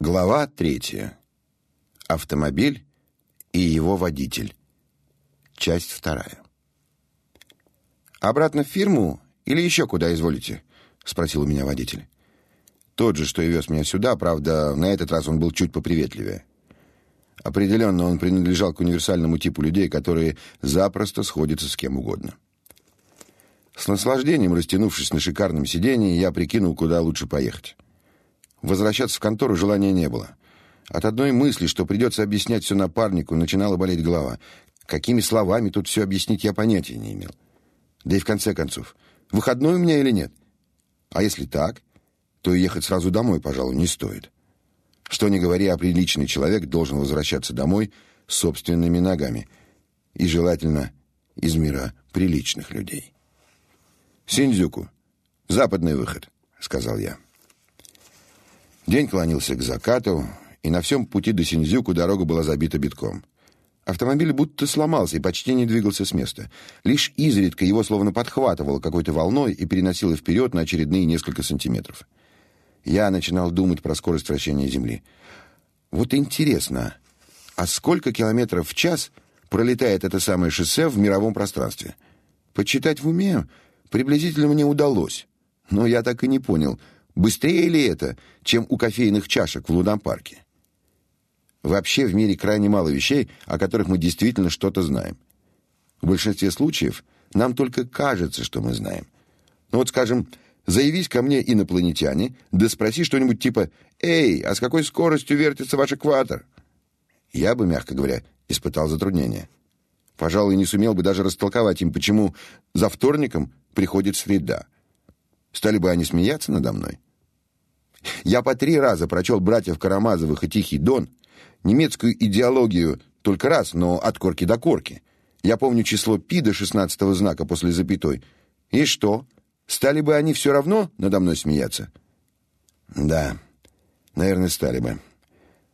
Глава третья. Автомобиль и его водитель. Часть вторая. «Обратно в фирму или еще куда изволите?» — спросил у меня водитель. Тот же, что и вез меня сюда, правда, на этот раз он был чуть поприветливее. Определенно, он принадлежал к универсальному типу людей, которые запросто сходятся с кем угодно. С наслаждением, растянувшись на шикарном сиденье, я прикинул, куда лучше поехать. Возвращаться в контору желания не было. От одной мысли, что придется объяснять все напарнику, начинала болеть голова. Какими словами тут все объяснить, я понятия не имел. Да и в конце концов, выходной у меня или нет? А если так, то ехать сразу домой, пожалуй, не стоит. Что ни говори, а приличный человек должен возвращаться домой собственными ногами. И желательно из мира приличных людей. «Синдзюку, западный выход», — сказал я. День клонился к закату, и на всем пути до Синдзюку дорога была забита битком. Автомобиль будто сломался и почти не двигался с места. Лишь изредка его словно подхватывало какой-то волной и переносило вперед на очередные несколько сантиметров. Я начинал думать про скорость вращения Земли. Вот интересно, а сколько километров в час пролетает это самое шоссе в мировом пространстве? Почитать в уме приблизительно мне удалось, но я так и не понял — Быстрее ли это, чем у кофейных чашек в Луна-парке? Вообще в мире крайне мало вещей, о которых мы действительно что-то знаем. В большинстве случаев нам только кажется, что мы знаем. Ну вот, скажем, заявись ко мне инопланетяне, да спроси что-нибудь типа «Эй, а с какой скоростью вертится ваш экватор?» Я бы, мягко говоря, испытал затруднения. Пожалуй, не сумел бы даже растолковать им, почему за вторником приходит среда. Стали бы они смеяться надо мной? Я по три раза прочел братьев Карамазовых и Тихий Дон, немецкую идеологию только раз, но от корки до корки. Я помню число пи до шестнадцатого знака после запятой. И что? Стали бы они все равно надо мной смеяться? Да, наверное, стали бы.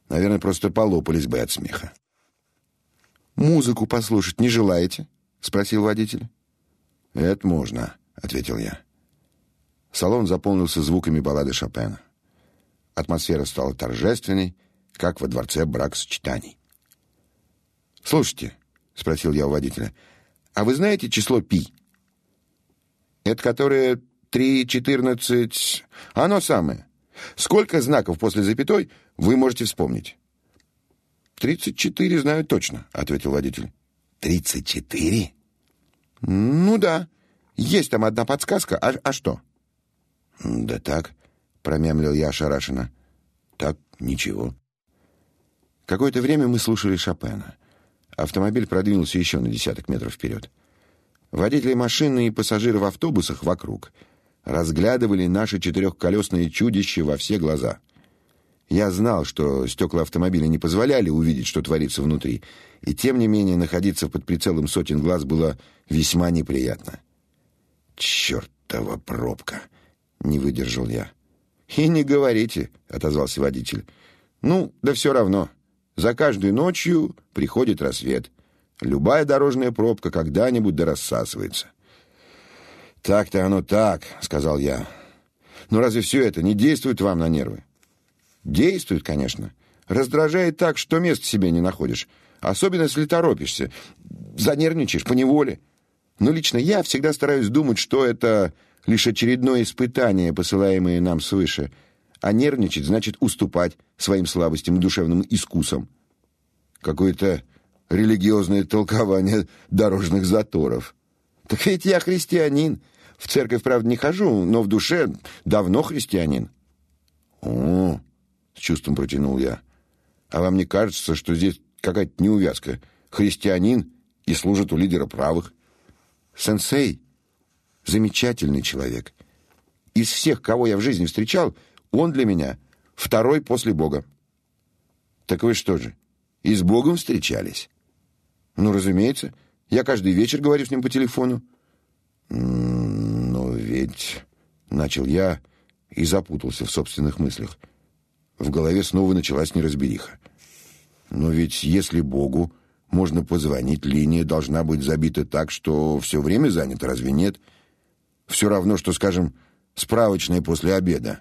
Наверное, просто полопались бы от смеха. «Музыку послушать не желаете?» — спросил водитель. «Это можно», — ответил я. Салон заполнился звуками баллады Шопена. Атмосфера стала торжественной, как во дворце бракосочетаний. «Слушайте», — спросил я у водителя, — «а вы знаете число пи?» «Это которое три четырнадцать...» «Оно самое. Сколько знаков после запятой вы можете вспомнить?» «Тридцать четыре знаю точно», — ответил водитель. «Тридцать четыре?» «Ну да. Есть там одна подсказка. А, а что?» «Да так промямлил я ошарашенно. Так, ничего. Какое-то время мы слушали Шопена. Автомобиль продвинулся еще на десяток метров вперед. Водители машины и пассажиры в автобусах вокруг разглядывали наше четырехколесное чудище во все глаза. Я знал, что стекла автомобиля не позволяли увидеть, что творится внутри, и тем не менее находиться под прицелом сотен глаз было весьма неприятно. «Чертова пробка!» — не выдержал я. «И не говорите», — отозвался водитель. «Ну, да все равно. За каждой ночью приходит рассвет. Любая дорожная пробка когда-нибудь да рассасывается». «Так-то оно так», — сказал я. «Но разве все это не действует вам на нервы?» «Действует, конечно. Раздражает так, что места себе не находишь. Особенно, если торопишься. Занервничаешь поневоле. Но лично я всегда стараюсь думать, что это лишь очередное испытание, посылаемое нам свыше, а нервничать значит уступать своим слабостям и душевным искусам. Какое-то религиозное толкование дорожных заторов. Так ведь я христианин. В церковь, правда, не хожу, но в душе давно христианин. О, с чувством протянул я. А вам не кажется, что здесь какая-то неувязка? Христианин и служит у лидера правых. Сенсей, замечательный человек. Из всех, кого я в жизни встречал, он для меня второй после Бога. Так вы что же, и с Богом встречались? Ну, разумеется. Я каждый вечер говорю с ним по телефону. Но ведь... Начал я и запутался в собственных мыслях. В голове снова началась неразбериха. Но ведь если Богу можно позвонить, линия должна быть забита так, что все время занято, разве нет? — все равно, что, скажем, справочная после обеда.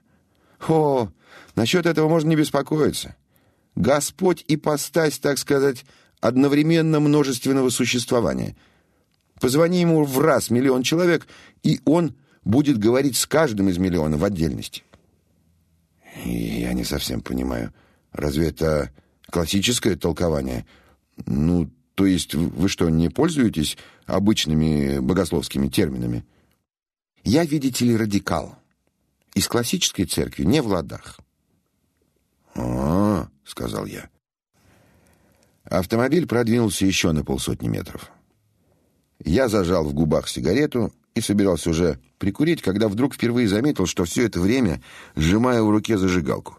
О, насчет этого можно не беспокоиться. Господь и постать, так сказать, одновременно множественного существования. Позвони ему в раз миллион человек, и он будет говорить с каждым из миллиона в отдельности. Я не совсем понимаю. Разве это классическое толкование? Ну, то есть вы что, не пользуетесь обычными богословскими терминами? Я, видите ли, радикал. Из классической церкви не в ладах. «А, — сказал я. Автомобиль продвинулся еще на полсотни метров. Я зажал в губах сигарету и собирался уже прикурить, когда вдруг впервые заметил, что все это время сжимаю в руке зажигалку.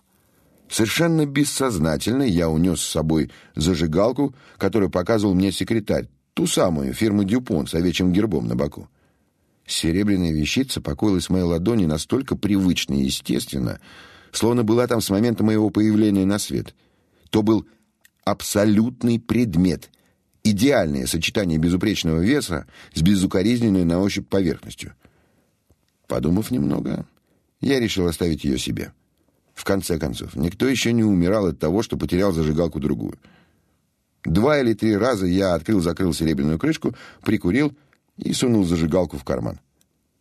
Совершенно бессознательно я унес с собой зажигалку, которую показывал мне секретарь, ту самую фирмы «Дюпон» с овечьим гербом на боку. Серебряная вещица покоилась в моей ладони настолько привычно и естественно, словно была там с момента моего появления на свет. То был абсолютный предмет, идеальное сочетание безупречного веса с безукоризненной на ощупь поверхностью. Подумав немного, я решил оставить ее себе. В конце концов, никто еще не умирал от того, что потерял зажигалку другую. Два или три раза я открыл-закрыл серебряную крышку, прикурил и сунул зажигалку в карман.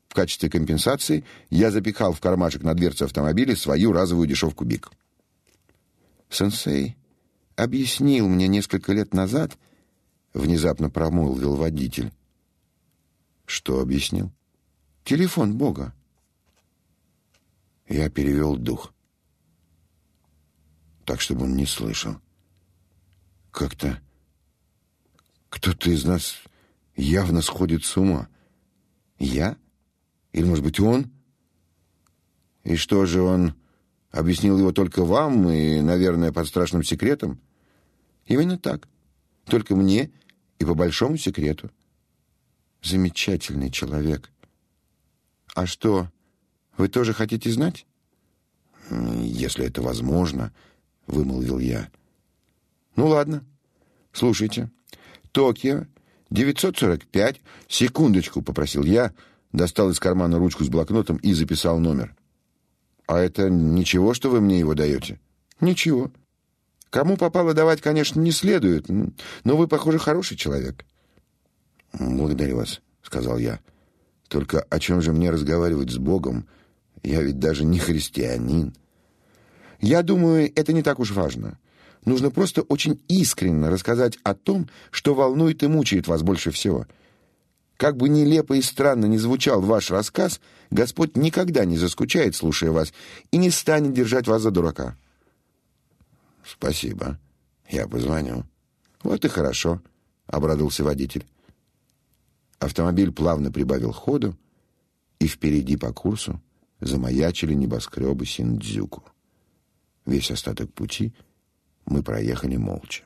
В качестве компенсации я запихал в кармашек на дверце автомобиля свою разовую дешевку Биг. Сенсей объяснил мне несколько лет назад, внезапно промолвил водитель. Что объяснил? Телефон Бога. Я перевел дух. Так, чтобы он не слышал. Как-то кто-то из нас явно сходит с ума. Я? Или, может быть, он? И что же он объяснил его только вам и, наверное, под страшным секретом? Именно так. Только мне и по большому секрету. Замечательный человек. А что, вы тоже хотите знать? Если это возможно, вымолвил я. Ну ладно. Слушайте. Токио 945. Секундочку, попросил я, достал из кармана ручку с блокнотом и записал номер. А это ничего, что вы мне его даете? Ничего. Кому попало давать, конечно, не следует, но вы, похоже, хороший человек. Благодарю вас, сказал я. Только о чем же мне разговаривать с Богом? Я ведь даже не христианин. Я думаю, это не так уж важно. Нужно просто очень искренне рассказать о том, что волнует и мучает вас больше всего. Как бы нелепо и странно ни звучал ваш рассказ, Господь никогда не заскучает, слушая вас, и не станет держать вас за дурака. Спасибо. Я позвоню. Вот и хорошо, обрадовался водитель. Автомобиль плавно прибавил ходу, и впереди по курсу замаячили небоскребы Синдзюку. Весь остаток пути мы проехали молча.